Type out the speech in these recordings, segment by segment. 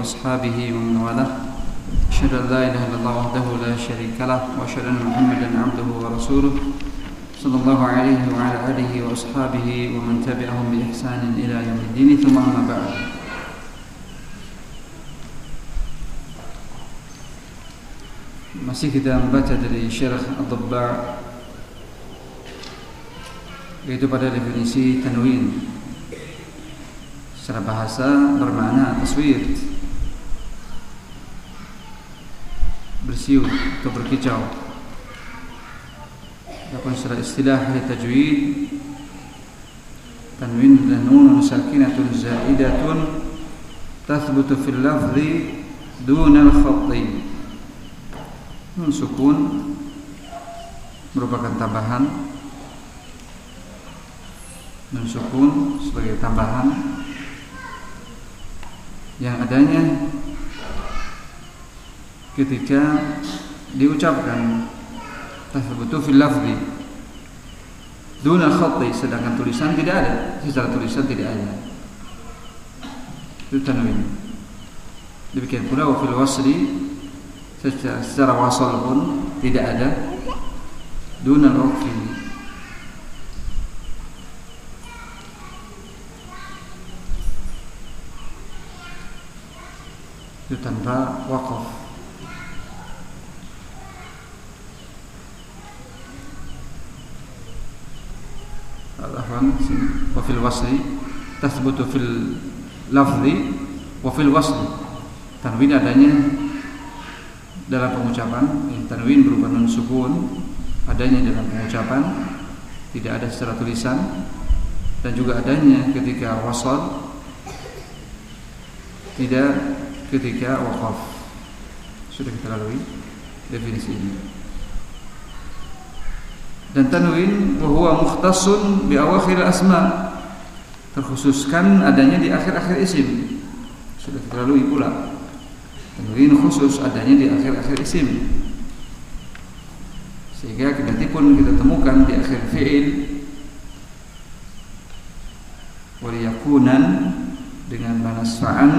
وأصحابه ومن والاه. أشهد أن لا إله إلا الله وحده لا شريك له وأشهد أن محمدا عبده ورسوله صلى الله عليه وعلى آله وأصحابه ومن تبعهم بإحسان إلى يوم الدين. ثم أما بعد. Masih kita membaca dari Syarah Ad-Dabba yaitu pada definisi tanwin. Secara bahasa bermakna taswir. Bersiul atau berkicau. Adapun secara istilah di tajwid. Tanwin dan nun sakinatun zaidatun tathbutu fil lafzi duna al-khatti nun sukun merupakan tambahan. Nun sukun sebagai tambahan. Yang adanya ketika diucapkan tathbutu fil lafzi. Duna khatti sedangkan tulisan tidak ada. Secara tulisan tidak ada. Itu tanwin demikian pula wa fil wasli secara, secara wasal pun tidak ada. Duna waqfi itu tanpa waqaf afwan wa fil wasli tathbutu fil lafzi wa fil wasli tanwin adanya dalam pengucapan. Tanwin berupa nun sukun adanya dalam pengucapan. Tidak ada secara tulisan. Dan juga adanya ketika wasal tidak ketika waqaf sudah kita lalui definisi ini dan tanwin bahwa mukhtasun bi awakhir asma. Terkhususkan adanya di akhir-akhir isim. Sudah kita lalui pula. Tanwin khusus adanya di akhir-akhir isim. Sehingga kendati pun kita temukan di akhir fi'il. Waliyakunan dengan banas fa'an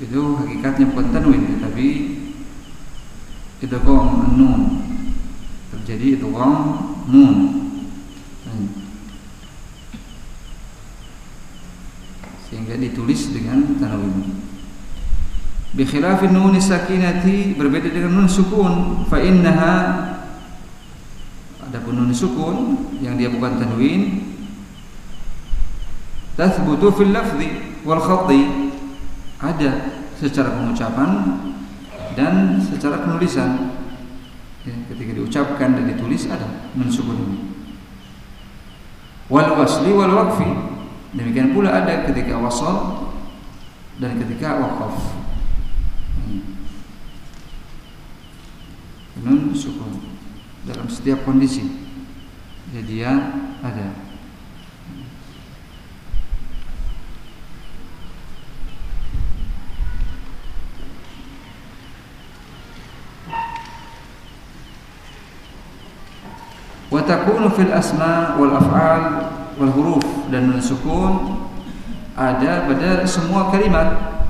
itu hakikatnya bukan tanwin tetapi itu qom nun terjadi idgham nun. Sehingga ditulis dengan tanwin bi khilafi nun sakinati berbeda dengan nun sukun. Fa innaha adapun nun sukun yang dia bukan tanwin tathbutu fil lafzi wal khatti ada secara pengucapan dan secara penulisan ya, ketika diucapkan dan ditulis ada mensukun ini wal wasli wal waqfi. Demikian pula ada ketika wasal dan ketika waqaf. Nun sukun dalam setiap kondisi. Jadi dia ada wa takunu fil asma wal af'al wal huruf dan nun sukun ada pada semua kalimat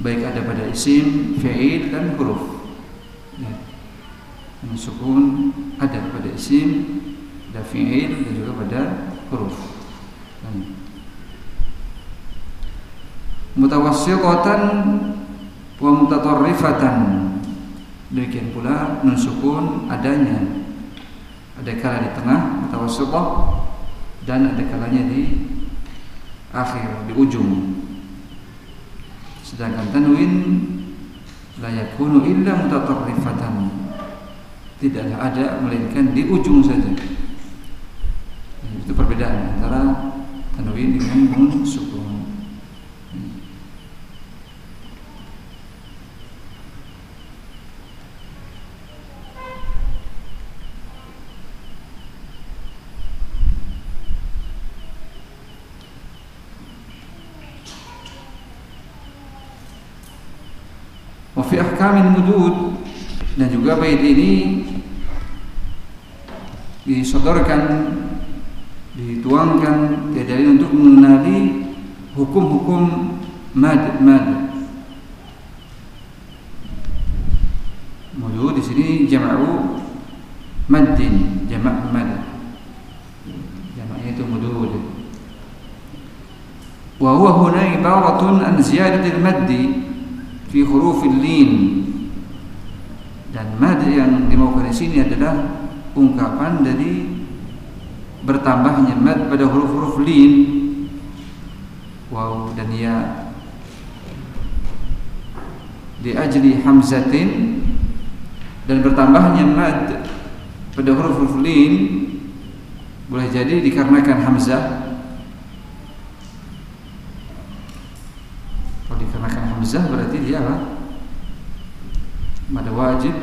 baik ada pada isim, fi'il dan huruf. Ya. Nun sukun ada pada isim, ada fi'il dan juga pada huruf. Dan mutawassiqatan wa mutatarrifatan demikian pula nun sukun adanya ada kala di tengah mutawassithah dan ada kalanya di akhir di ujung. Sedangkan tanwin la yakunu illa mutatarrifatan. Tidak ada melainkan di ujung saja. Itu perbedaan antara tanwin dengan nun sukun wa fi mudud. Dan juga bait ini disodorkan dituangkan ya untuk mengenali hukum-hukum mad mad. Mudud di sini jama'u maddin jamak mad. Jamaknya itu mudud. Wa huwa huna ibaratun an ziyadatil maddi fi hurufil lin. Dan mad yang dimaukan di sini adalah ungkapan dari bertambahnya mad pada huruf-huruf lin. Waw dan ya. Di ajli hamzatin. Dan bertambahnya mad pada huruf-huruf lin boleh jadi dikarenakan hamzah kalau dikarenakan apa mad wajib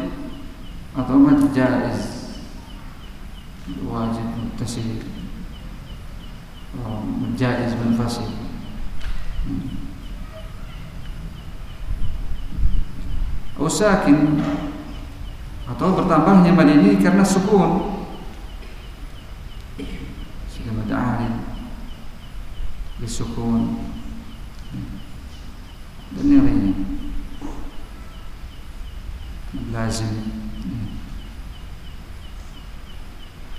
atau mad jaiz. Wajib muttasil jaiz munfasil Usakin atau bertambahnya mad ini karena sukun. Sudah mad arid disukun dan yang lainnya lazim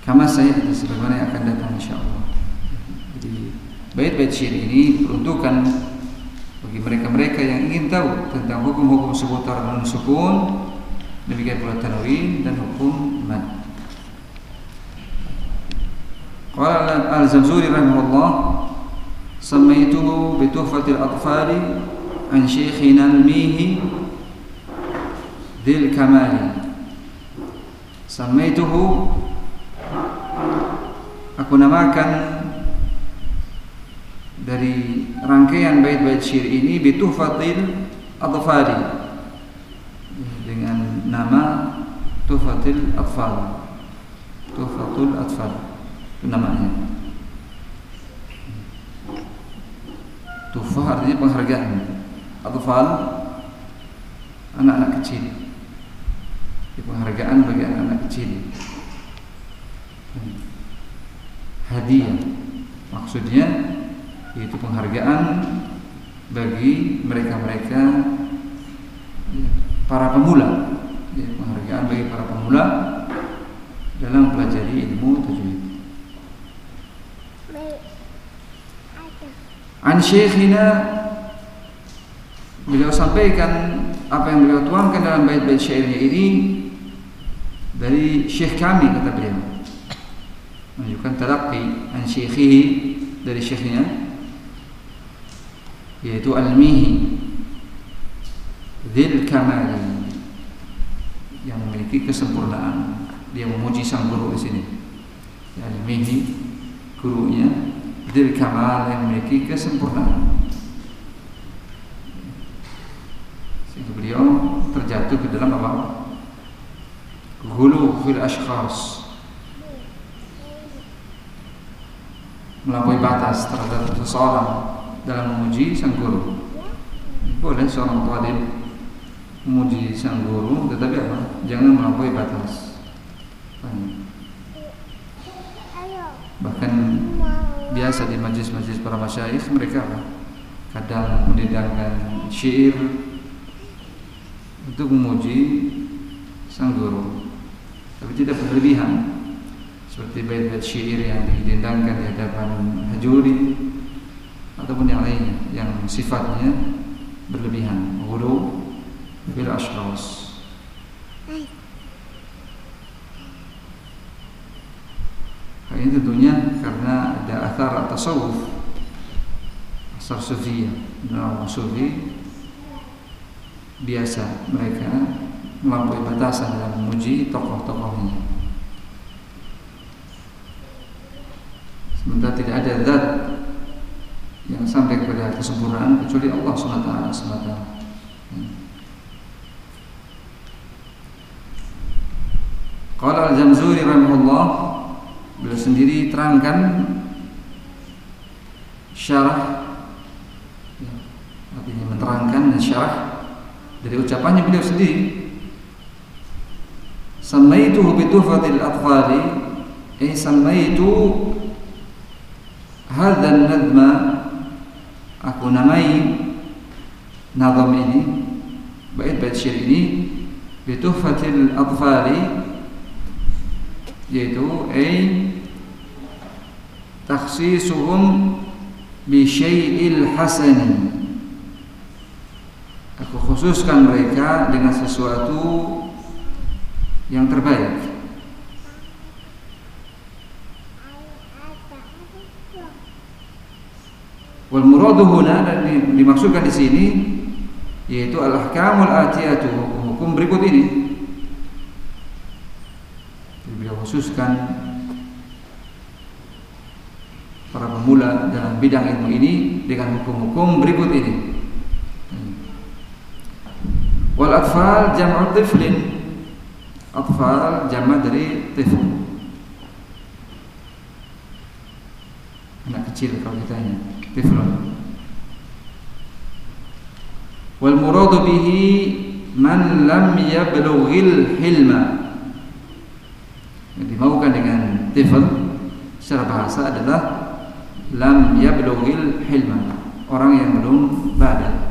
kama saya sebagaimana yang akan datang insyaallah jadi bait-bait syair ini peruntukan bagi mereka-mereka yang ingin tahu tentang hukum-hukum seputar nun sukun demikian pula tanwin dan hukum mad Qala al-Zamzuri rahimahullah bi tuhfatil atfali an syekhina al-mihi dil kamali. Samaituhu aku namakan dari rangkaian bait-bait syair ini bituhfatil atfali. Dengan nama tuhfatil atfal. Tuhfatul atfal. Itu namanya. Tuhfah artinya penghargaan. Atfal anak-anak kecil. Penghargaan bagi anak-anak kecil hadiah. Maksudnya yaitu penghargaan bagi mereka-mereka para pemula. Ya, penghargaan bagi para pemula dalam pelajari ilmu tajwid. An syekhina beliau sampaikan apa yang beliau tuangkan dalam bait-bait syairnya ini dari syekh kami kata beliau menunjukkan talaqi an syekhihi dari syekhnya yaitu al-mihi dzil kamali yang memiliki kesempurnaan. Dia memuji sang guru di sini. Al-mihi gurunya dzil kamal yang memiliki kesempurnaan. Sehingga beliau terjatuh ke dalam apa? Gulu fil ashkhas melampaui batas terhadap seseorang dalam memuji sang guru. Boleh seorang talib memuji sang guru, tetapi apa? Jangan melampaui batas. Bahkan biasa di majlis-majlis para masyayikh mereka kadang mendidangkan syair untuk memuji sang guru, tapi tidak berlebihan seperti bait-bait syair yang didendangkan di hadapan hajuri ataupun yang lainnya yang sifatnya berlebihan. Ghulu bil ashras. Hal ini tentunya karena ada athar tasawuf asar sufiyah nah, sufi biasa mereka melampaui batasan dalam memuji tokoh-tokohnya Sementara tidak ada zat yang sampai kepada kesempurnaan kecuali Allah SWT semata. Kalau Al-Jamzuri rahimahullah beliau sendiri terangkan syarah ya, artinya menerangkan dan syarah dari ucapannya beliau sendiri Samaituhu bitufatil atfali Eh samaitu Hadzal nadma aku namai nazam ini bait-bait syair ini bituhfatil atfali yaitu ay takhsisuhum bi syai'il hasani. Aku khususkan mereka dengan sesuatu yang terbaik wal muradu huna dan dimaksudkan di sini yaitu al-ahkamul atiyatu hukum berikut ini. Beliau khususkan para pemula dalam bidang ilmu ini dengan hukum-hukum berikut ini. Wal atfal jam'u tiflin. Atfal jama' dari tifl. Anak kecil kalau ditanya wal muradu bihi man lam yablughil hilma. Yang dimaukan dengan tifl secara bahasa adalah lam yablughil hilma. Orang yang belum balik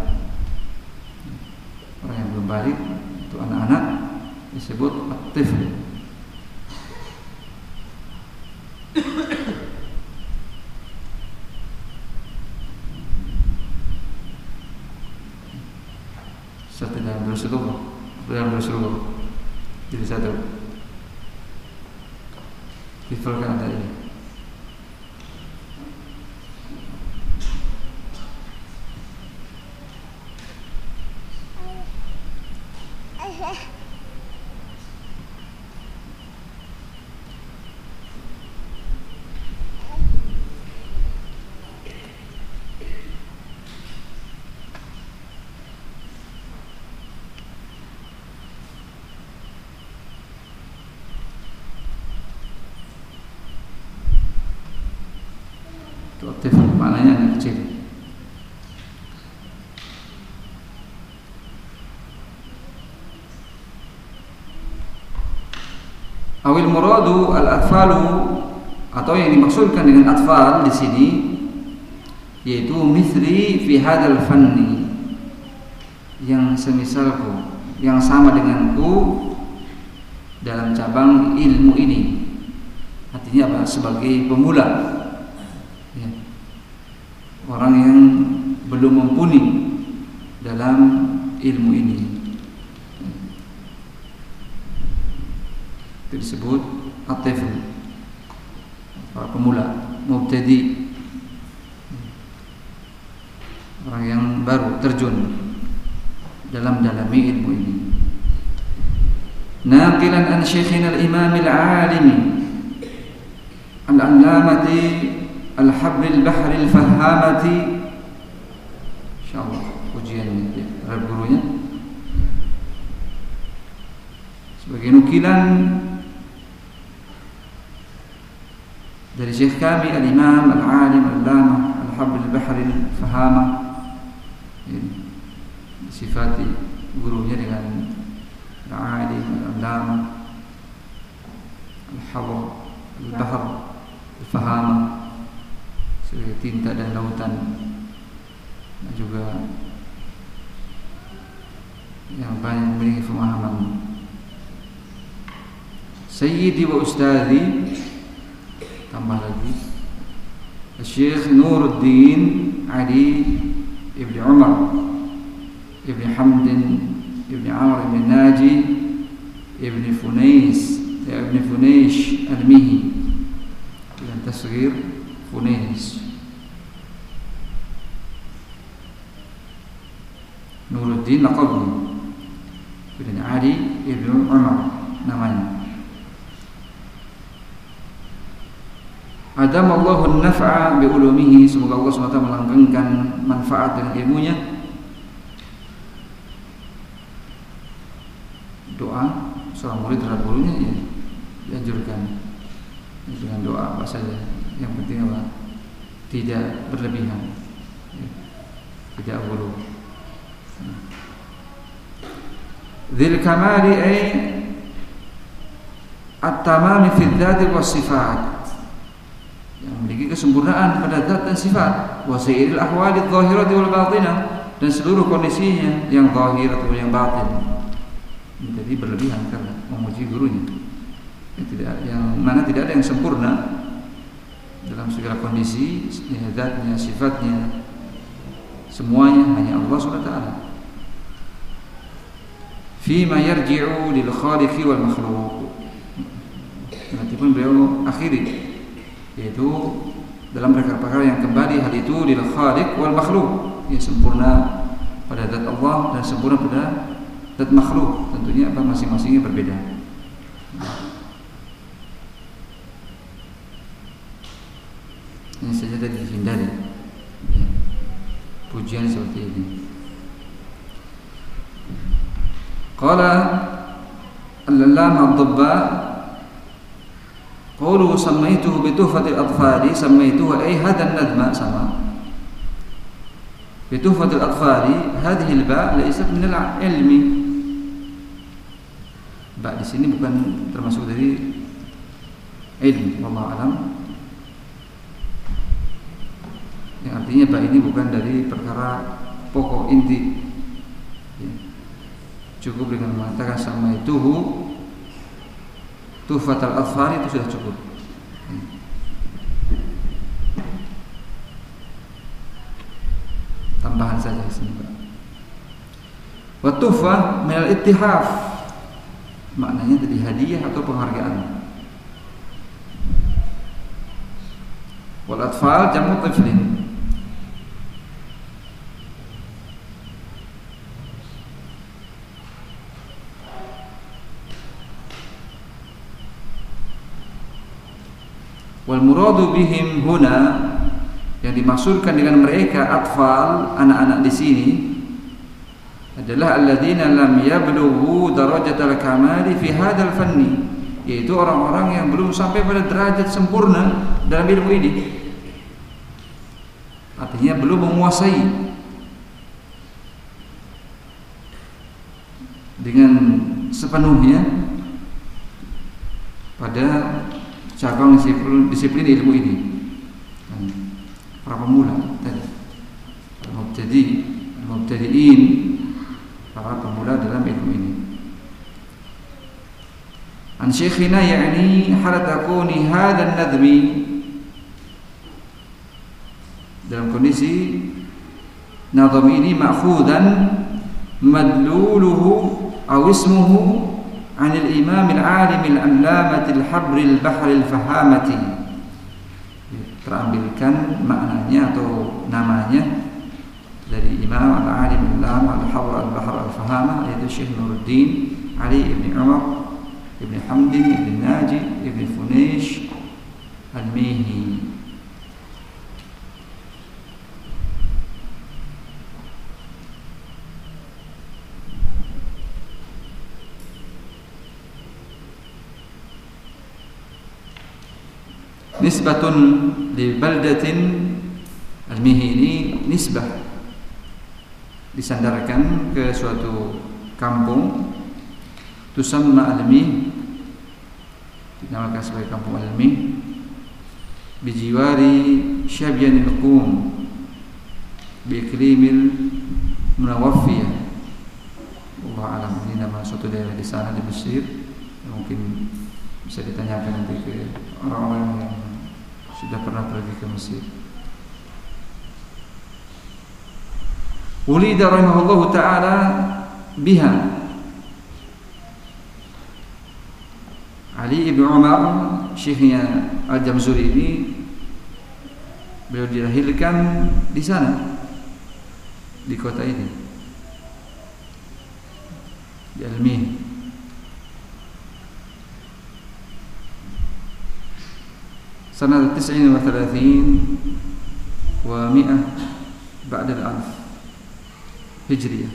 orang yang belum balik itu anak-anak disebut at-tifl estoy ada ini Awil muradu al-atfalu atau yang dimaksudkan dengan atfal di sini yaitu mithli fi hadal fanni yang semisalku yang sama denganku dalam cabang ilmu ini. Artinya apa? Sebagai pemula ya. orang yang belum mumpuni dalam ilmu ini itu disebut at-tifl para pemula mubtadi. Orang yang baru terjun dalam dalami ilmu ini. Naqilan an syekhina al-imam al-alim al-allamati al-habr al-bahr al-fahamati. Insyaallah ujian terhadap gurunya. Sebagai nukilan الشيخ كامي الإمام العالم اللامة الحب البحر الفهامة. إيه، صفات غرو يرغى يعني العالم اللامة الحب البحر الفهامة. سوري تنتا دان لوتان وجوغا yang banyak memiliki pemahaman Sayyidi wa tambah lagi Syekh Nuruddin Ali Ibn Umar Ibn Hamdin Ibn Amr Ibn Naji Ibn Funais Ibn Funaish Al-Mihi dengan tasgir Funais Nuruddin laqabnya Ibn Ali Ibn Umar namanya Adam Allahun naf'a bi ulumihi semoga Allah SWT melanggengkan manfaat dengan ilmunya. Doa seorang murid terhadap gurunya ya dianjurkan dengan doa apa saja. Yang penting apa? Tidak berlebihan. Ya. Tidak bulu. Dzil kamali ay at-tamami fi dzati was sifat yang memiliki kesempurnaan pada zat dan sifat wa sayyidil ahwali dhahirati wal batinah dan seluruh kondisinya yang zahir atau yang batin. Jadi berlebihan karena memuji gurunya. Yang tidak yang mana tidak ada yang sempurna dalam segala kondisi, zatnya, sifatnya, semuanya hanya Allah SWT. Fima yarji'u lil khaliqi wal makhluq. Nanti pun beliau akhiri yaitu dalam perkara-perkara yang kembali hal itu lil khaliq wal makhluk ya sempurna pada zat Allah dan sempurna pada zat makhluk. Tentunya apa? Masing-masingnya berbeda. Ini saja tadi dihindari. Ya. pujian seperti ini. Qala Al-Allamah Ad-Dabba Qulu samaituhu bituhfatil atfari samaituhu ay hadan nadma sama. Bituhfatil atfari hadhihi al-ba laysat min al-ilmi. Ba di sini bukan termasuk dari ilmu, wallahu alam. Yang artinya ba ini bukan dari perkara pokok inti. Ya. Cukup dengan mengatakan sama itu Tuhfatal atfal itu sudah cukup tambahan saja di sini Pak. Wa tuhfa min al-ittihaf. Maknanya tadi hadiah atau penghargaan. Wal atfal jamu tiflin. Wal muradu bihim huna yang dimaksudkan dengan mereka atfal anak-anak di sini adalah alladzina lam yablughu darajatal kamali fi hadzal fanni yaitu orang-orang yang belum sampai pada derajat sempurna dalam ilmu ini. Artinya belum menguasai. Dengan sepenuhnya pada cabang disiplin, disiplin ilmu ini. Para pemula tadi al-mubtadi al-mubtadiin para pemula dalam ilmu ini. An syekhina yakni halat takuni hadha nadmi dalam kondisi nazam ini ma'khudan madluluhu aw ismuhu عن الإمام العالم العلامة الحبر البحر الفهامة terambilkan maknanya atau namanya dari Imam Al-Alim Al-Lam Al-Hawr Al-Bahr Al-Fahama yaitu Syekh Nuruddin Ali Ibn Umar Ibn Hamdin Ibn Najib Ibn Funish Al-Mihi nisbatun di baldatin. Al-mihi ini nisbah. Disandarkan ke suatu kampung. Tusamma al-mih dinamakan sebagai kampung al-mih bijiwari syabyanil qum. Biiklimil munawafiyah. Allah alam. Ini nama suatu daerah di sana di Mesir. Mungkin bisa ditanyakan nanti ke orang-orang yang sudah pernah pergi ke Mesir. Ulida rahimahullah taala biha. Ali ibn Umar syekhnya Al-Jamzuri ini beliau dilahirkan di sana di kota ini. Di Almi سنة تسعين وثلاثين ومئة بعد الألف هجرية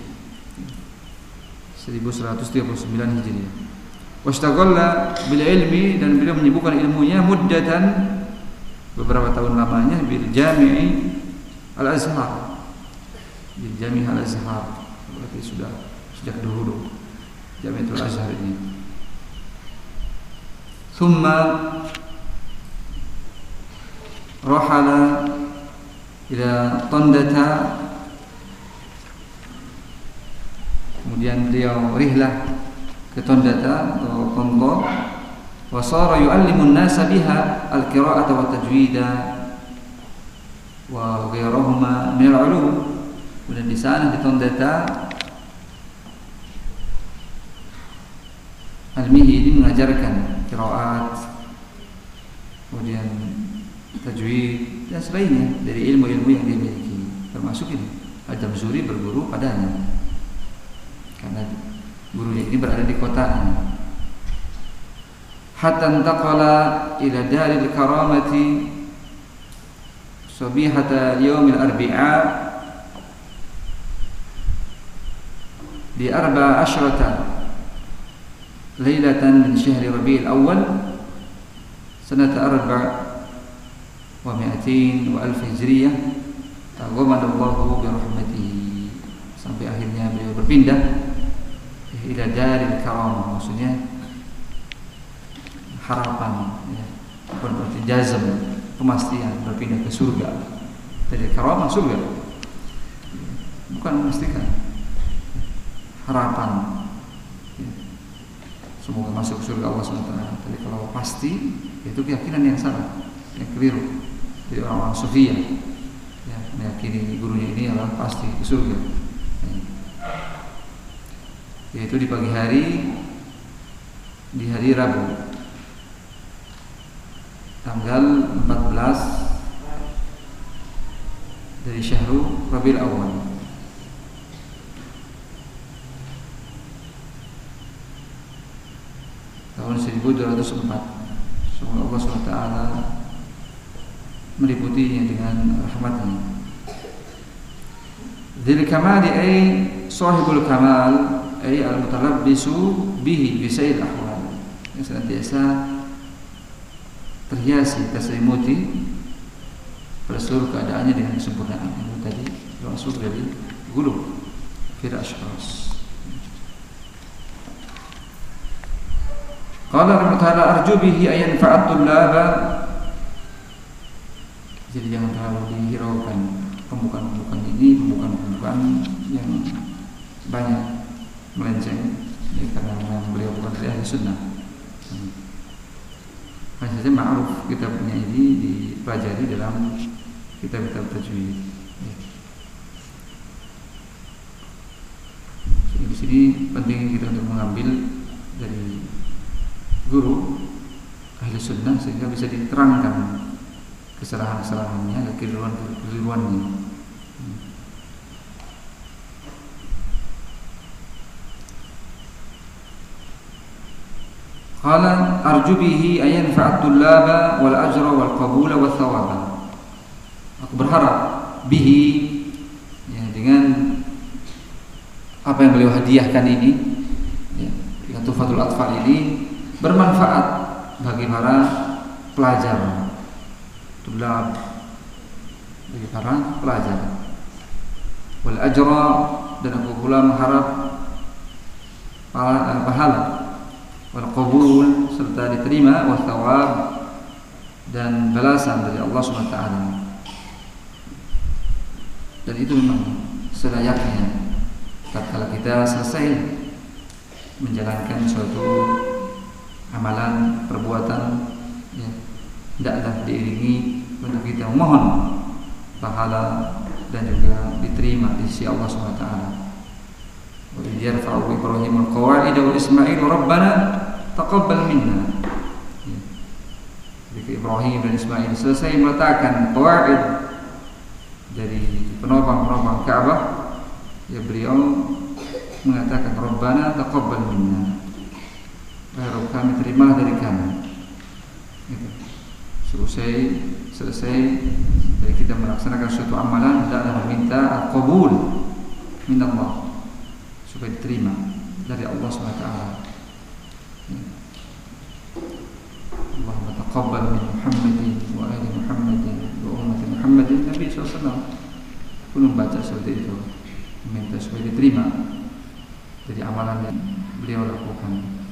1139 Hijriah. Washtagalla bil ilmi dan beliau menyibukkan ilmunya muddatan beberapa tahun lamanya bil Jami'i Al Azhar. Bil Jami' Al Azhar. Berarti sudah sejak dahulu Jami'atul Azhar ini. Thumma رحل إلى طندة kemudian beliau rihlah ke Tondata atau Tonto wa sara yu'allimu an-nasa biha al-qira'ata wa tajwida wa ghairahuma min al-ulum kemudian di sana di Tondata Al-Mihi ini mengajarkan qiraat kemudian tajwid dan selainnya dari ilmu-ilmu yang dia miliki termasuk ini Adam Zuri berguru padanya. Karena gurunya ini berada di kotanya hatta intaqala ila daril karamati sabihata yaumil arbi'a di arba asyrata lailatan min syahri rabi'il awal sanata arba wa mi'atin wa alf hijriyah. Taghamadallahu bi rahmatihi. Sampai akhirnya beliau berpindah ila daril karamah maksudnya harapan ya. bukan berarti jazm pemastian berpindah ke surga. Dari karamah surga. Bukan memastikan. Harapan. Ya. semoga masuk surga Allah SWT tapi kalau pasti itu keyakinan yang salah. Yang keliru dari orang-orang sufia ya, meyakini gurunya ini adalah pasti ke surga ya. yaitu di pagi hari di hari Rabu tanggal 14 dari Syahrul Rabiul Awal. Tahun 1204. Semoga Allah SWT meliputinya dengan rahmatnya. Dzil kamali ay sahibul kamal ay al-mutalabbisu bihi bi ahwal. Yang senantiasa terhiasi terselimuti pada seluruh keadaannya dengan kesempurnaan itu tadi masuk dari gulu fir ashras Qala Allah Ta'ala arju bihi ayan laba Jadi jangan terlalu dihiraukan pembukaan-pembukaan ini, pembukaan-pembukaan yang banyak melenceng ya, karena beliau bukan dari ahli sunnah. Hanya saja ma'ruf kita punya ini dipelajari dalam kitab-kitab tajwid. Jadi di sini penting kita untuk mengambil dari guru ahli sunnah sehingga bisa diterangkan kesalahan-kesalahannya, kekeliruan-kekeliruannya. Qala arju bihi ayan fa'at-tullaba wal ajra wal qabula wal thawaba. Aku berharap bihi ya, dengan apa yang beliau hadiahkan ini ya, tufatul atfal ini bermanfaat bagi para pelajar tulab bagi para pelajar. Wal ajra dan aku pula mengharap pahala wal qabul serta diterima wa thawab dan balasan dari Allah SWT dan itu memang selayaknya tatkala kita selesai menjalankan suatu amalan perbuatan ya tidaklah diiringi untuk kita memohon pahala dan juga diterima di sisi Allah SWT. Wa Ibrahim al-qawa'id wa Ismail rabbana taqabbal minna ya. Jadi Ibrahim dan Ismail selesai meletakkan qawaid dari penopang-penopang Ka'bah ya beliau mengatakan Rabbana taqabbal minna Baru kami terimalah dari kami gitu selesai selesai dari kita melaksanakan suatu amalan hendaklah meminta qabul min Allah supaya diterima dari Allah SWT Allah taqabbal min Muhammadin wa ali Muhammadin wa ummati Muhammadin. Nabi SAW pun membaca seperti itu. Meminta supaya diterima dari amalan yang beliau lakukan.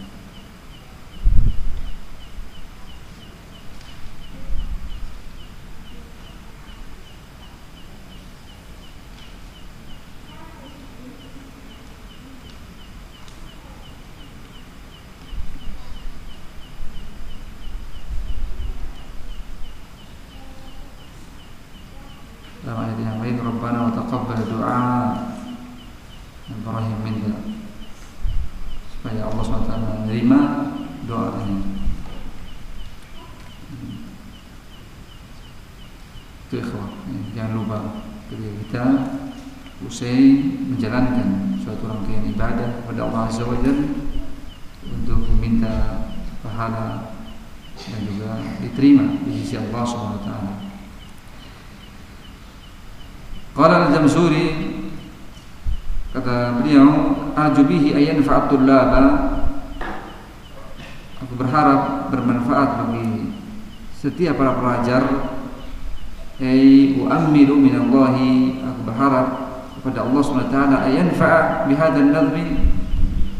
Usai menjalankan suatu rangkaian ibadah kepada Allah Azza wa untuk meminta pahala dan juga diterima di sisi Allah Subhanahu wa taala. Qala al-Jamsuri kata beliau arju bihi ayan fa'atullaba aku berharap bermanfaat bagi setiap para pelajar ay uammilu minallahi aku berharap kepada Allah SWT ayan fa'a bihadzal nadmi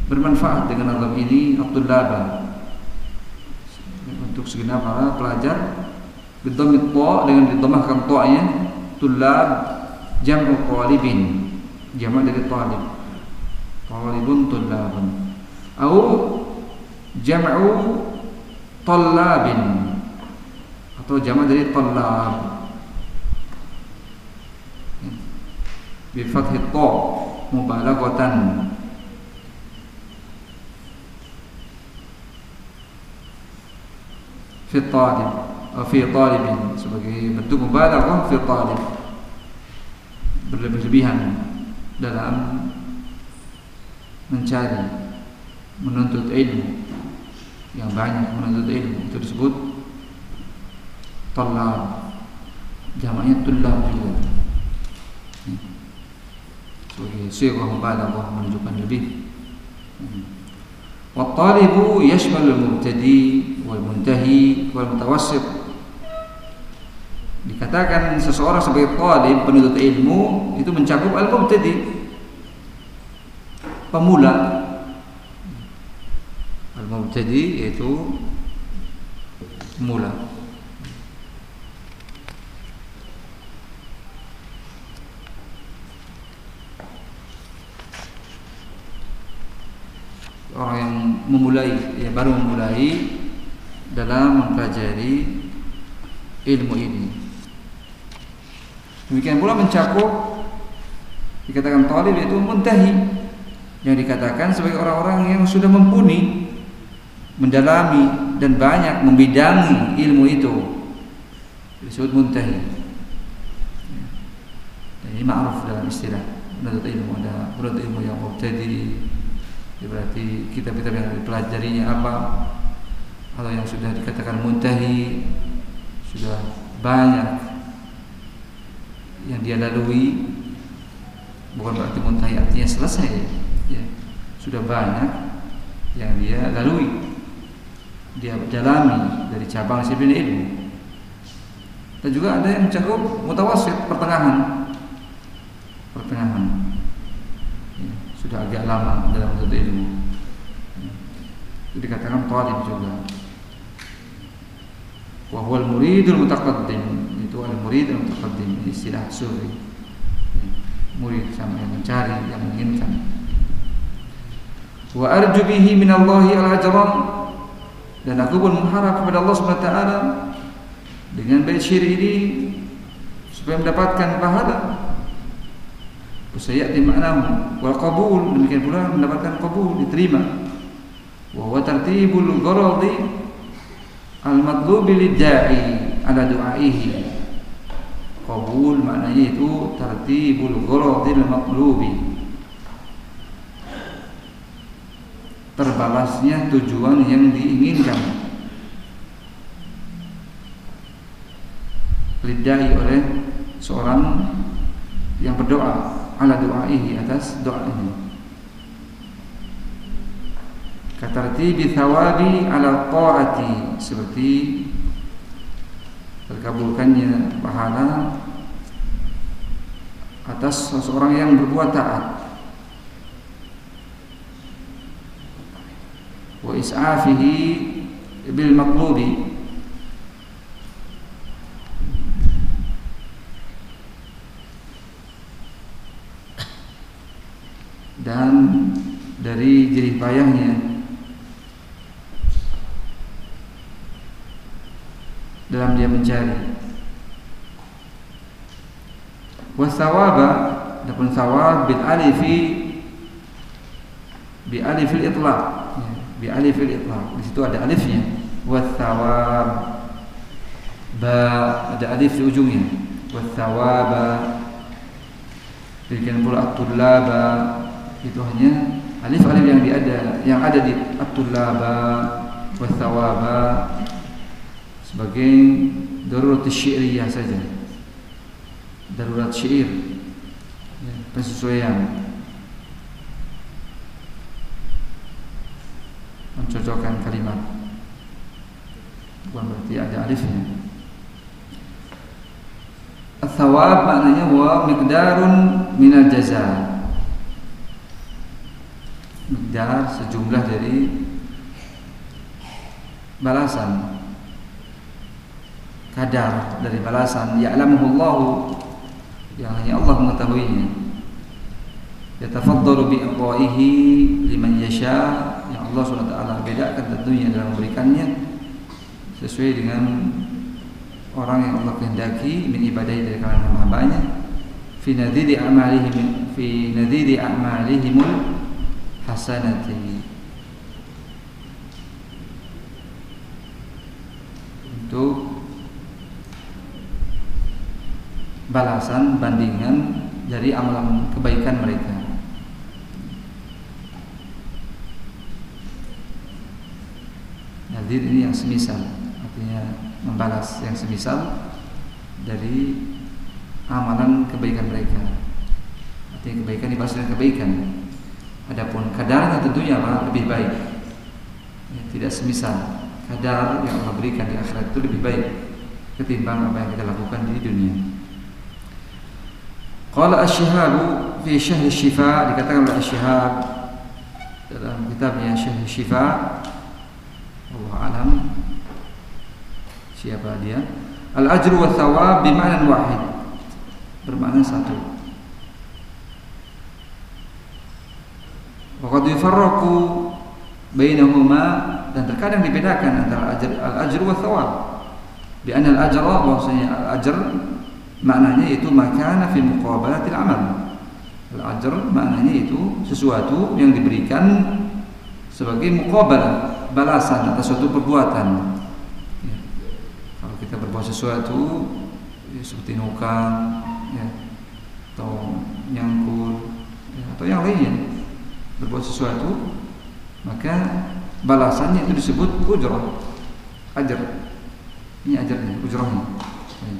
bermanfaat dengan nazam ini Abdullah untuk segenap para pelajar bidhamit ta dengan didomahkan ta'nya tulab jam'u talibin jamak dari talib. Talibun tullabun. Au jam'u talabin atau jamak dari talab bi fathi ta mubalaghatan fi talib atau fi talibin sebagai bentuk mubalaghah fi talib. Berlebih-lebihan dalam mencari menuntut ilmu. Yang banyak menuntut ilmu itu disebut talab. Jamaknya tulab juga sebagai sirah mubalaghah menunjukkan lebih. Wa talibu yashmal al-mubtadi wal muntahi wal mutawassit dikatakan seseorang sebagai talib penuntut ilmu itu mencakup al-mubtadi. Pemula. Al-mubtadi yaitu pemula orang yang memulai ya baru memulai dalam mempelajari ilmu ini. Demikian pula mencakup dikatakan talib itu muntahi yang dikatakan sebagai orang-orang yang sudah mumpuni mendalami dan banyak membidangi ilmu itu. Disebut muntahi. Ini ma'ruf dalam istilah. Penuntut ilmu ada penuntut ilmu yang mubtadi berarti kitab-kitab yang dipelajarinya apa? Atau yang sudah dikatakan muntahi sudah banyak yang dia lalui bukan berarti muntahi artinya selesai sudah banyak yang dia lalui dia jalani dari cabang disiplin ilmu dan juga ada yang mencakup mutawasid pertengahan. Pertengahan. ya, sudah agak lama dalam menuntut ilmu. Itu dikatakan talib juga. Wahwal muridul mutaqaddim. Itu al muridul mutaqaddim istilah sufi. Ya, murid sama yang mencari yang menginginkan. Wa arju bihi minallahi al-ajran dan aku pun mengharap kepada Allah Subhanahu wa taala dengan bait syair ini supaya mendapatkan pahala Usayati maknamu wal qabul demikian pula mendapatkan qabul diterima. Wa huwa tartibul gharadi al matlubi lidda'i ala du'aihi. Qabul maknanya itu tartibul gharadi al matlubi terbalasnya tujuan yang diinginkan. Lidai oleh seorang yang berdoa ala doa ini atas doa ini katartibi thawabi ala ta'ati seperti terkabulkannya pahala atas seseorang yang berbuat taat. Wa is'afihi bil maqlubi dan dari jerih payahnya dalam dia mencari. Wasawaba adapun sawab bil alifi bi alifil itlaq. Ya, bi alifil itlaq. Di situ ada alifnya. Wa thawab ba ada alif di ujungnya. Wa thawaba demikian pula at-tullaba itu hanya alif alif yang ada yang ada di at-tullaba wa thawaba sebagai darurat syi'riyah saja. Darurat syair ya, penyesuaian. Mencocokkan kalimat. Bukan berarti ada alifnya. Thawab maknanya wa miqdarun minal jaza Miqdar sejumlah dari balasan. Kadar dari balasan. Ya'lamuhullahu yang hanya Allah mengetahuinya. Yatafaddalu bi liman yasha. Allah SWT bedakan tentunya dalam memberikannya sesuai dengan orang yang Allah kehendaki min ibadahi dari kalangan hambanya. Fi nadhiri a'malihim fi nadhiri a'malihimul hasanati. Untuk balasan bandingan dari amalan kebaikan mereka. Nadir ini yang semisal Artinya membalas yang semisal Dari amalan kebaikan mereka. Artinya kebaikan dibalas dengan kebaikan Adapun kadarnya tentunya apa? Lebih baik. Ya, Tidak semisal Kadar yang Allah berikan di akhirat itu lebih baik Ketimbang apa yang kita lakukan di dunia. Qala asy-Syihabu fi Syahr Syifa dikatakan oleh Asy-Syihab dalam kitabnya Syahr Syifa. Allah alam. Siapa dia? Al ajru wa thawab bima'nan wahid. Bermakna satu yufarraqu bainahuma dan terkadang dibedakan antara ajr al ajru wa thawab bi anna al ajra bahwasanya al ajr maknanya itu makana fi muqabalatil amal al ajr maknanya itu sesuatu yang diberikan sebagai muqabalah balasan atas suatu perbuatan. Ya. Kalau kita berbuat sesuatu ya, seperti nukang, ya, atau nyangkul, ya, atau yang lainnya, berbuat sesuatu, maka balasannya itu disebut ujrah, ajar. Ini ajarnya, ujrahnya. Ya.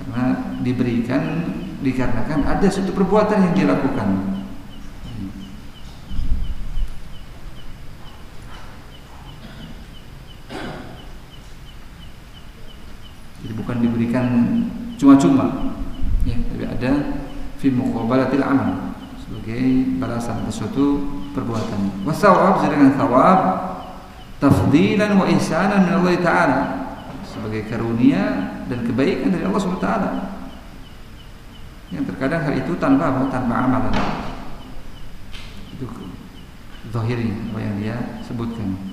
Karena diberikan dikarenakan ada suatu perbuatan yang dilakukan cuma-cuma ya tapi ada fi muqabalatil amal balasan atas suatu perbuatan. Wasawab dengan thawab tafdilan wa ihsanan min Allah taala. Sebagai karunia dan kebaikan dari Allah Subhanahu taala. Yang terkadang hal itu tanpa apa? tanpa amalan. Itu zahiri apa yang dia sebutkan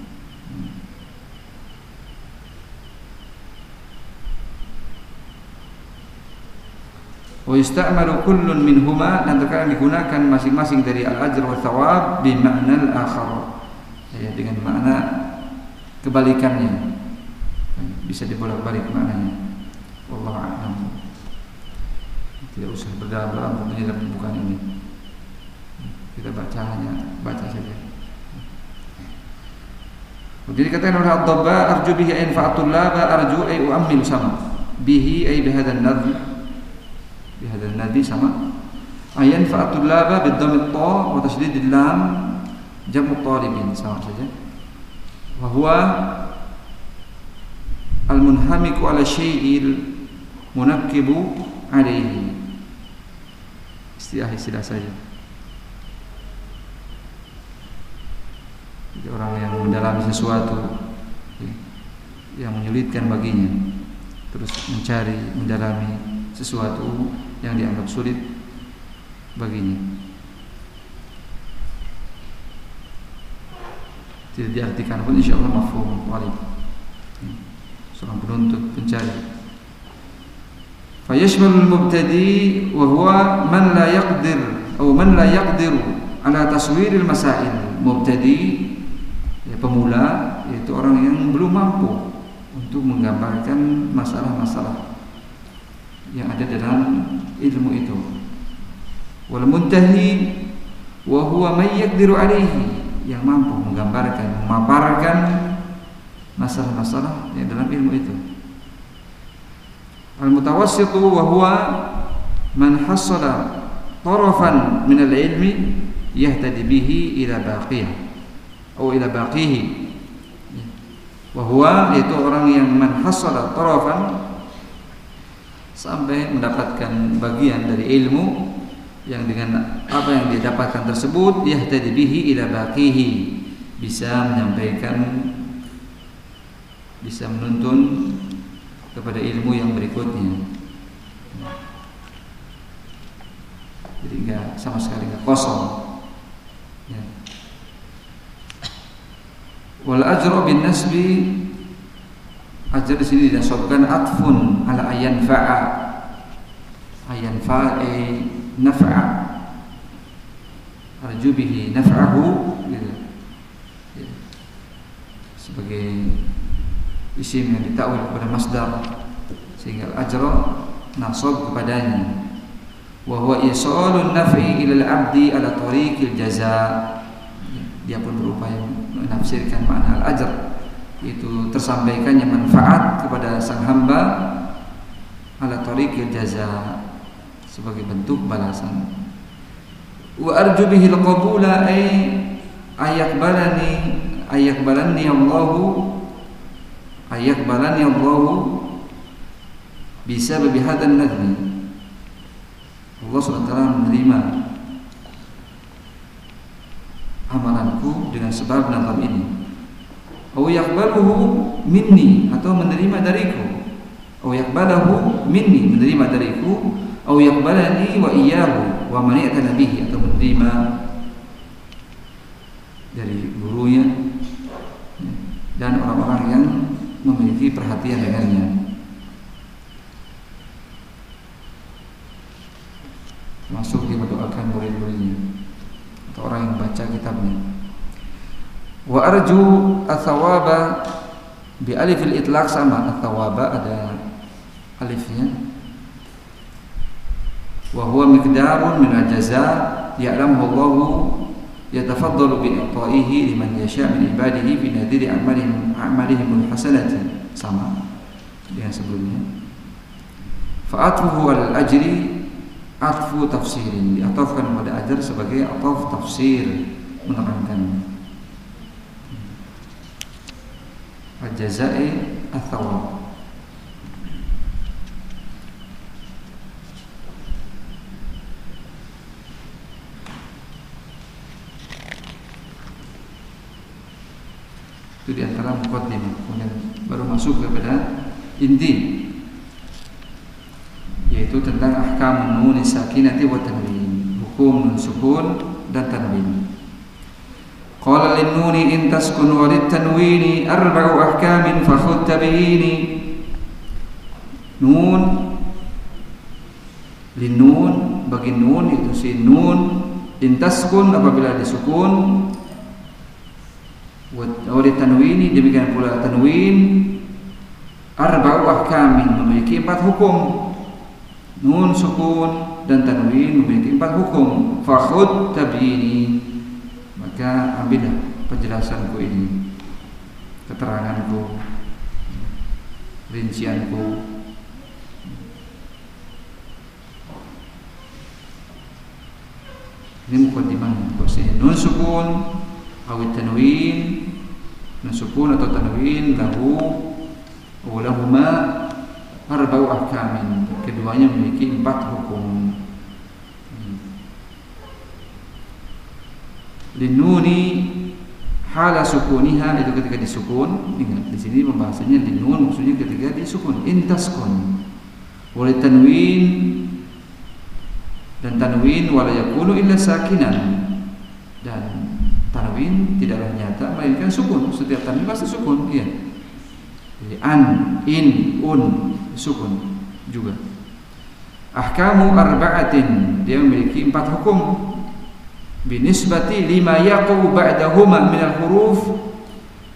wa yusta'malu kullun minhuma dan terkadang digunakan masing-masing dari al-ajr wa thawab bi al-akhar ya, dengan makna kebalikannya. Bisa dibolak-balik maknanya. Wallahu a'lam. Tidak usah berdalam-dalam tentunya dalam bukan ini. Kita baca hanya baca saja. Jadi katakan oleh Abdullah arju bihi ain fa'atul laba arju ay uammil sama. Bihi ay bihadzal nadhm bihadal nadi sama. Ayan fa'atul laba bidhamit ta wa tasdidil lam jamu talibin. Sama saja. Wa huwa al munhamiku ala syai'il munakkibu alaihi. Istilah istilah saja. Jadi orang yang mendalami sesuatu ya, yang menyulitkan baginya terus mencari mendalami sesuatu yang dianggap sulit baginya. Tidak diartikan pun insya Allah mafhum walid. Seorang penuntut pencari. فيشمل المبتدي وهو من لا يقدر أو من لا يقدر على تصوير المسائل مبتدي ya pemula yaitu orang yang belum mampu untuk menggambarkan masalah-masalah yang ada dalam ilmu itu. Wal muntahi wa huwa man yaqdiru alaihi yang mampu menggambarkan memaparkan masalah-masalah yang dalam ilmu itu. Al-mutawassitu wa huwa man hasala tarafan min al-ilmi yahtadi bihi ila baqiyah atau ila baqihi. Wa huwa itu orang yang man hasala tarafan sampai mendapatkan bagian dari ilmu yang dengan apa yang dia dapatkan tersebut yahtadi bihi ila baqihi bisa menyampaikan bisa menuntun kepada ilmu yang berikutnya. Jadi enggak sama sekali enggak kosong. Ya. Wal ajru bin nasbi ajar di sini dinasabkan atfun ala ayan fa'a ayan fa'a naf'a. Arju bihi naf'ahu gitu. Sebagai isim yang ditakwil kepada masdar sehingga ajra nasab kepadanya. Wa huwa isalun naf'i ila al-'abdi ala tariqil jaza dia pun berupaya menafsirkan makna al-ajr itu tersampaikannya manfaat kepada sang hamba ala tariqil jaza sebagai bentuk balasan. Wa arju bihi al-qabula ay ayakbalani ayakbalani Allahu ayat balani Allah bisa berbihadan nadmi Allah SWT menerima amalanku dengan sebab nazam ini Au yakbaluhu minni atau menerima dariku Au yakbalahu minni menerima dariku Au yakbalani wa iyyahu wa man bihi atau menerima dari gurunya dan orang-orang yang memiliki perhatian dengannya. Masuk dia mendoakan murid-muridnya atau orang yang baca kitabnya. Wa arju athawaba bi alif al-itlaq sama. Athawaba ada alifnya. Wa huwa miqdarun min al-jaza. Ya'lamuhu Allahu yatafaddalu bi i'ta'ihi liman yasha' min ibadihi fi nadiri amalihim amalihim hasanati sama dengan sebelumnya. Fa'atuhu al ajri atfu tafsirin. Diatafkan pada ajar sebagai ataf tafsir menerangkan al-jazai al-thawab Itu di antara mukaddimah. Kemudian baru masuk kepada inti yaitu tentang ahkam nun sakinati wa tanwin. Hukum nun sukun dan tanwin. Qala lin nuni in taskun wa lit tanwini arba'u ahkamin fa khudh tabini. Nun. Lin nun bagi nun itu si nun. In taskun apabila disukun oleh tanwini demikian pula tanwin. Arba'u ahkamin memiliki empat hukum. Nun sukun dan tanwin memiliki empat hukum. Fakhud tabini maka ambillah penjelasanku ini keteranganku rincianku ini mukaddimah bahwasanya nun sukun awit tanwin sukun atau tanwin lahu ulahuma arba'u ahkamin. Keduanya memiliki empat hukum linuni hala sukuniha itu ketika disukun ingat di sini pembahasannya linun maksudnya ketika disukun intaskun wal tanwin dan tanwin wala yakunu illa sakinan dan tanwin tidaklah nyata melainkan sukun. Setiap tanwin pasti sukun, iya. Jadi an, in, un, sukun juga. ahkamu arba'atin dia memiliki empat hukum binisbati lima yaqu ba'dahuma min al-huruf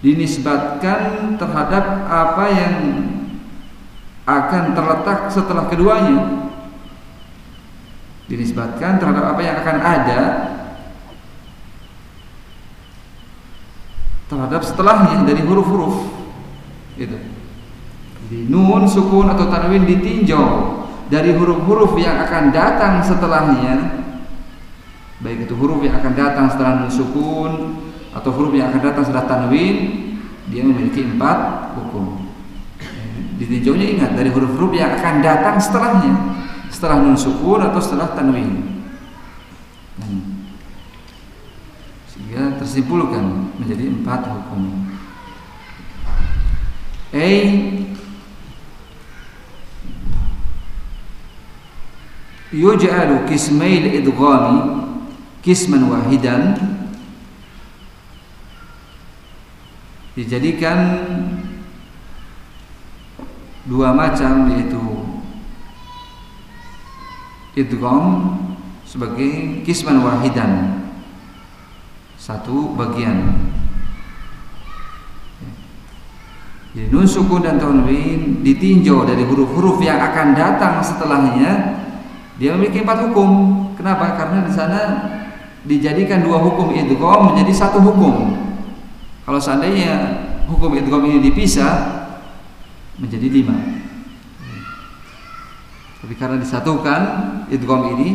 dinisbatkan terhadap apa yang akan terletak setelah keduanya. Dinisbatkan terhadap apa yang akan ada terhadap setelahnya dari huruf-huruf itu. Di nun sukun atau tanwin ditinjau dari huruf-huruf yang akan datang setelahnya baik itu huruf yang akan datang setelah nun sukun atau huruf yang akan datang setelah tanwin dia memiliki empat hukum ditinjaunya ingat dari huruf-huruf yang akan datang setelahnya. Setelah nun sukun atau setelah tanwin. Sehingga tersimpulkan menjadi empat hukum A yuj'alu kismail idghami kisman wahidan dijadikan dua macam yaitu idgham sebagai kisman wahidan satu bagian Jadi nun sukun dan tanwin ditinjau dari huruf-huruf yang akan datang setelahnya dia memiliki empat hukum. Kenapa? Karena di sana dijadikan dua hukum idgham menjadi satu hukum. Kalau seandainya hukum idgham ini dipisah menjadi lima. Tapi karena disatukan idgham ini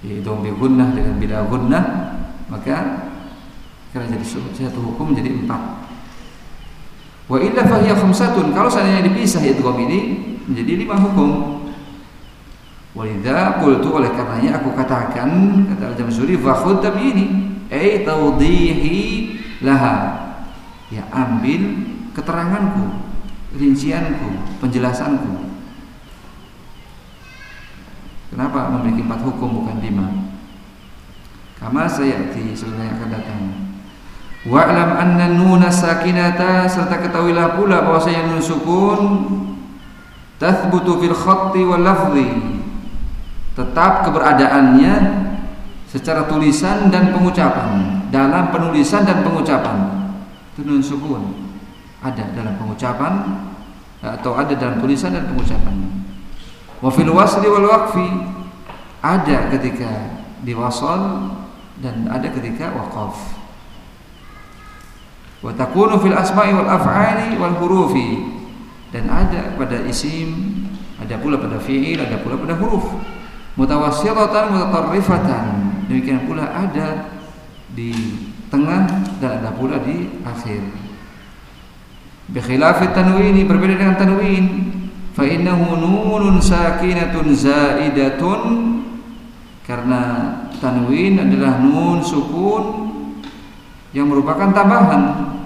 idgham bi gunnah dengan bila gunnah maka karena jadi satu hukum menjadi empat. Wa illa fahiya khamsatun. Kalau seandainya dipisah idgham ini menjadi lima hukum. Walidha qultu oleh karenanya aku katakan kata Al-Jamsuri fakhud tabini ay tawdihi laha. Ya ambil keteranganku rincianku penjelasanku. Kenapa memiliki empat hukum bukan lima? Kama sayati sebenarnya akan datang. Wa'lam anna nuna sakinata serta ketahuilah pula bahwasanya nun sukun tathbutu fil khatti wal lafzi tetap keberadaannya secara tulisan dan pengucapan. Dalam penulisan dan pengucapan. Itu nun sukun. Ada dalam pengucapan atau ada dalam tulisan dan pengucapan. Wa fil wasli wal waqfi. Ada ketika diwasal dan ada ketika waqaf. Wa takunu fil asma'i wal af'ali wal hurufi. Dan ada pada isim ada pula pada fi'il ada pula pada huruf mutawassitatan mutatarrifatan. Demikian pula ada di tengah dan ada pula di akhir. Bikhilaf tanwin berbeda dengan tanwin. Fa innahu nunun sakinatun zaidatun. Karena tanwin adalah nun sukun yang merupakan tambahan.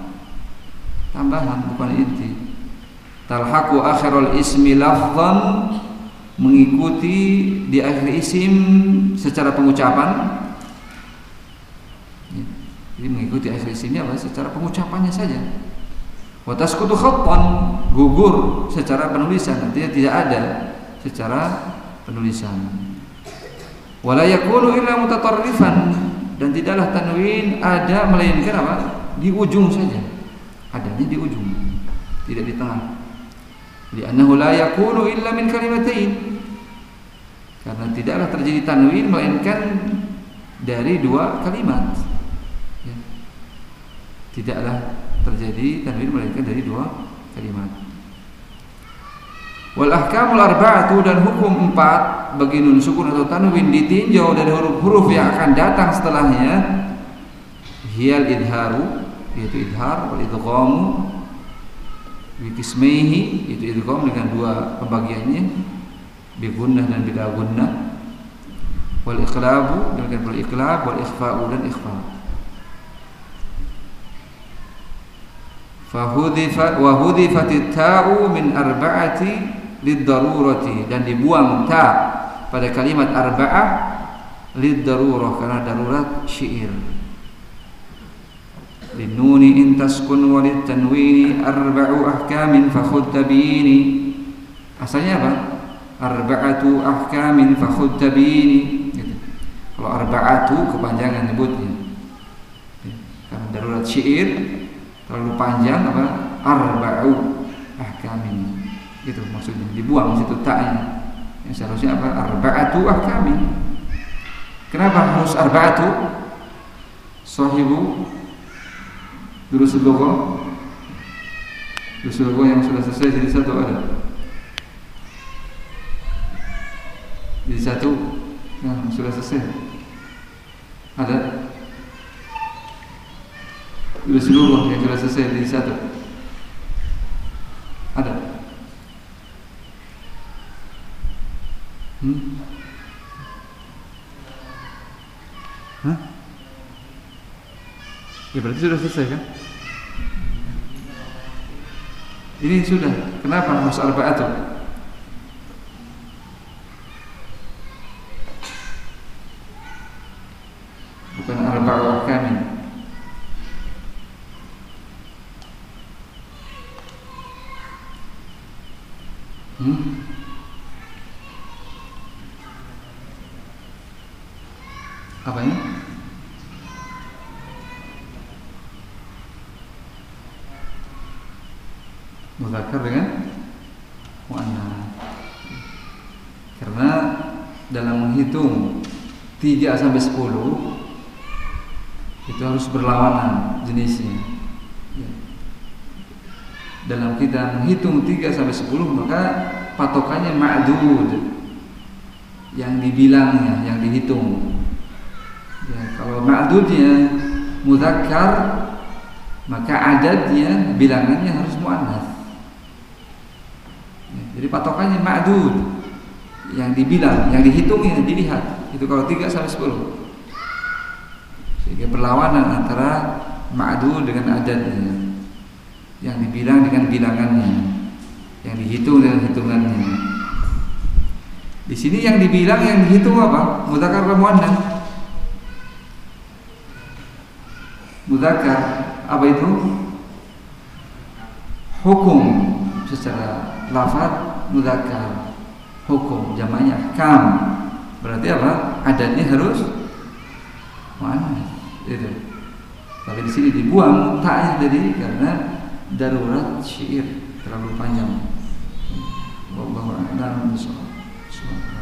Tambahan bukan inti. Talhaqu akhirul ismi lafzan mengikuti di akhir isim secara pengucapan. Ya, jadi mengikuti akhir isimnya apa? Secara pengucapannya saja. Watas kutu khattan gugur secara penulisan. Artinya tidak ada secara penulisan. Wala yakunu illa dan tidaklah tanwin ada melainkan apa? Di ujung saja. Adanya di ujung tidak di tengah Li'annahu la yakunu illa min kalimatain. Karena tidaklah terjadi tanwin melainkan dari dua kalimat. Ya. Tidaklah terjadi tanwin melainkan dari dua kalimat. Wal ahkamul arba'atu dan hukum empat bagi nun sukun atau tanwin ditinjau dari huruf-huruf yang akan datang setelahnya. Hiyal idharu yaitu idhar wal idghamu Bikismehi itu idgham dengan dua pembagiannya bi gunnah dan bila gunnah wal iqlabu dengan pula iqlab wal ikhfa'u dan ikhfa. Fahudhifa wa hudhifat ta'u min arba'ati lid-darurati. Dan dibuang ta pada kalimat arba'ah lid-darurah karena darurat syair للنون إن تسكن وللتنوين أربع أحكام فخذ تبيني asalnya apa arba'atu ahkamin fakhud tabini gitu. kalau arba'atu kepanjangan nyebutnya karena darurat syair terlalu panjang apa arba'u ahkamin gitu maksudnya dibuang situ taknya yang seharusnya apa arba'atu ahkamin kenapa harus arba'atu sahibu dulu sebelum dulu yang sudah selesai jadi satu ada Jadi satu yang sudah selesai. Ada sudah seluruh yang sudah selesai jadi satu. Ada. Hmm? Ya berarti sudah selesai kan? Ini sudah. Kenapa harus arba'atu? Mudzakkar dengan muannas. Karena dalam menghitung 3 sampai 10 itu harus berlawanan jenisnya. Ya. Dalam kita menghitung 3 sampai 10 maka patokannya ma'dud yang dibilangnya, yang dihitung. Ya, kalau ma'dudnya mudzakkar maka adadnya bilangannya harus muannas. Jadi patokannya ma'dud yang dibilang, yang dihitung, yang dilihat. Itu kalau 3 sampai 10. Sehingga perlawanan antara ma'dud dengan adadnya. Yang dibilang dengan bilangannya. Yang dihitung dengan hitungannya. Di sini yang dibilang yang dihitung apa? Mudzakkar atau muannas? Mudzakkar apa itu? Hukum secara lafaz mudzakkar hukum jamaknya kam. Berarti apa? Adanya harus mana? Itu. Tapi di sini dibuang taknya jadi karena darurat syair terlalu panjang. Wallahu a'lam. Bishawab.